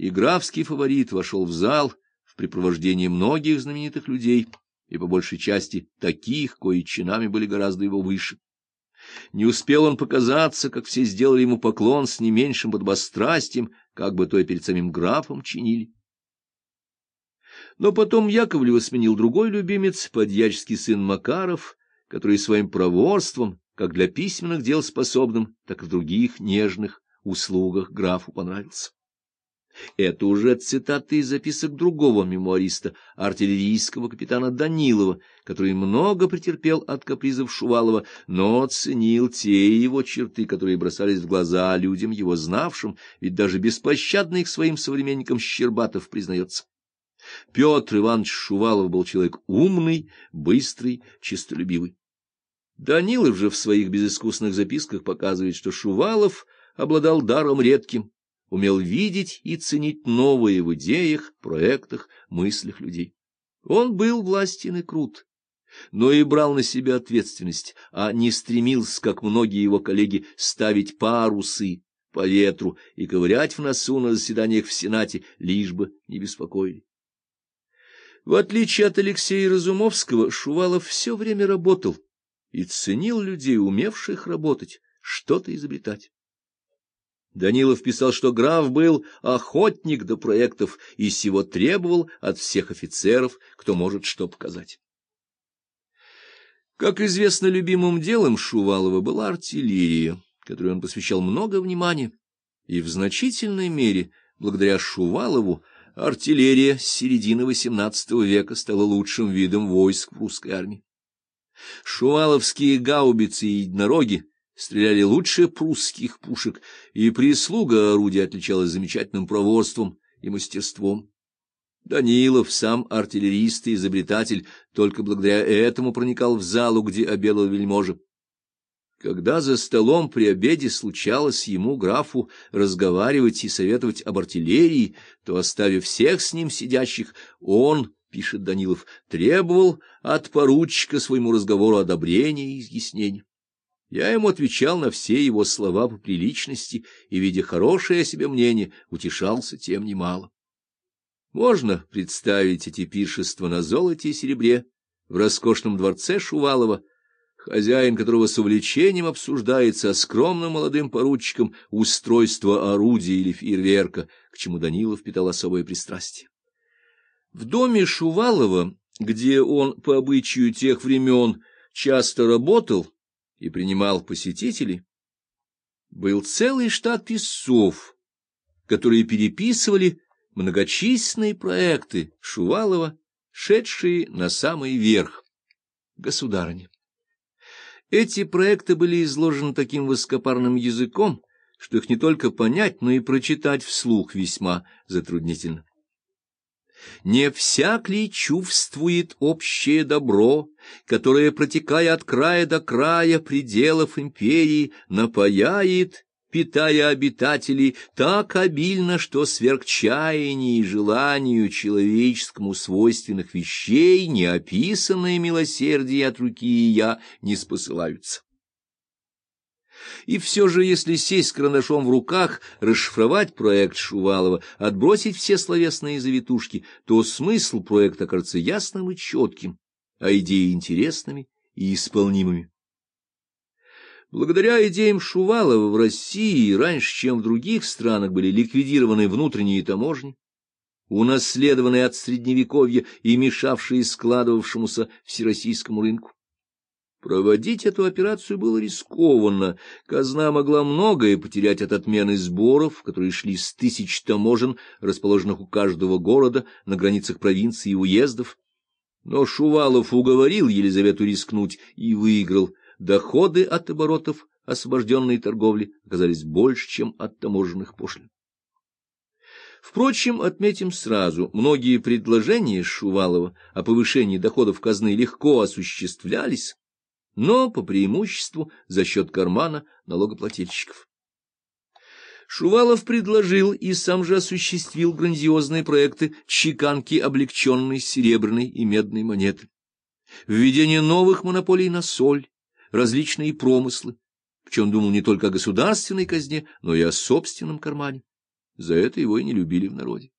и графский фаворит вошел в зал в припровождении многих знаменитых людей, и по большей части таких, кои чинами были гораздо его выше. Не успел он показаться, как все сделали ему поклон с не меньшим подбострастием, как бы то и перед самим графом чинили. Но потом Яковлева сменил другой любимец, подьяческий сын Макаров, который своим проворством, как для письменных дел способным, так и в других нежных услугах графу понравился. Это уже цитаты из записок другого мемуариста, артиллерийского капитана Данилова, который много претерпел от капризов Шувалова, но ценил те его черты, которые бросались в глаза людям, его знавшим, ведь даже беспощадно их своим современникам Щербатов признается. Петр Иванович Шувалов был человек умный, быстрый, честолюбивый. Данилов же в своих безыскусных записках показывает, что Шувалов обладал даром редким, умел видеть и ценить новые в идеях, проектах, мыслях людей. Он был властен и крут, но и брал на себя ответственность, а не стремился, как многие его коллеги, ставить парусы по ветру и ковырять в носу на заседаниях в Сенате, лишь бы не беспокоили. В отличие от Алексея Разумовского, Шувалов все время работал и ценил людей, умевших работать, что-то изобретать. Данилов писал, что граф был охотник до проектов и сего требовал от всех офицеров, кто может что показать. Как известно, любимым делом Шувалова была артиллерия, которой он посвящал много внимания, и в значительной мере, благодаря Шувалову, артиллерия с середины XVIII века стала лучшим видом войск в русской армии. Шуваловские гаубицы и единороги стреляли лучше прусских пушек, и прислуга орудия отличалась замечательным проворством и мастерством. Данилов, сам артиллерист и изобретатель, только благодаря этому проникал в залу, где обедал вельможа. Когда за столом при обеде случалось ему, графу, разговаривать и советовать об артиллерии, то, оставив всех с ним сидящих, он, пишет Данилов, требовал от поручика своему разговору одобрения и изъяснения. Я ему отвечал на все его слова по приличности и, видя хорошее о себе мнение, утешался тем немало. Можно представить эти пиршества на золоте и серебре в роскошном дворце Шувалова, хозяин которого с увлечением обсуждает со скромным молодым поручиком устройство орудия или фейерверка, к чему Данилов питал особое пристрастие. В доме Шувалова, где он по обычаю тех времен часто работал, и принимал посетителей, был целый штат писцов, которые переписывали многочисленные проекты Шувалова, шедшие на самый верх. Государыня. Эти проекты были изложены таким высокопарным языком, что их не только понять, но и прочитать вслух весьма затруднительно. Не всяк ли чувствует общее добро, которое, протекая от края до края пределов империи, напаяет, питая обитателей так обильно, что сверх чаяния и желанию человеческому свойственных вещей неописанное милосердие от руки и я не спосылаются? И все же, если сесть с карандашом в руках, расшифровать проект Шувалова, отбросить все словесные завитушки, то смысл проекта кажется ясным и четким, а идеи интересными и исполнимыми. Благодаря идеям Шувалова в России раньше, чем в других странах, были ликвидированы внутренние таможни, унаследованные от Средневековья и мешавшие складывавшемуся всероссийскому рынку. Проводить эту операцию было рискованно. Казна могла многое потерять от отмены сборов, которые шли с тысяч таможен, расположенных у каждого города, на границах провинций и уездов. Но Шувалов уговорил Елизавету рискнуть и выиграл. Доходы от оборотов освобожденной торговли оказались больше, чем от таможенных пошлин. Впрочем, отметим сразу, многие предложения Шувалова о повышении доходов казны легко осуществлялись, но по преимуществу за счет кармана налогоплательщиков. Шувалов предложил и сам же осуществил грандиозные проекты чеканки облегченной серебряной и медной монеты, введение новых монополий на соль, различные промыслы, причем думал не только о государственной казне, но и о собственном кармане. За это его и не любили в народе.